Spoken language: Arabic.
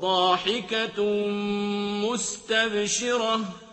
ضَاحِكَةٌ مُّسْتَبْشِرَةٌ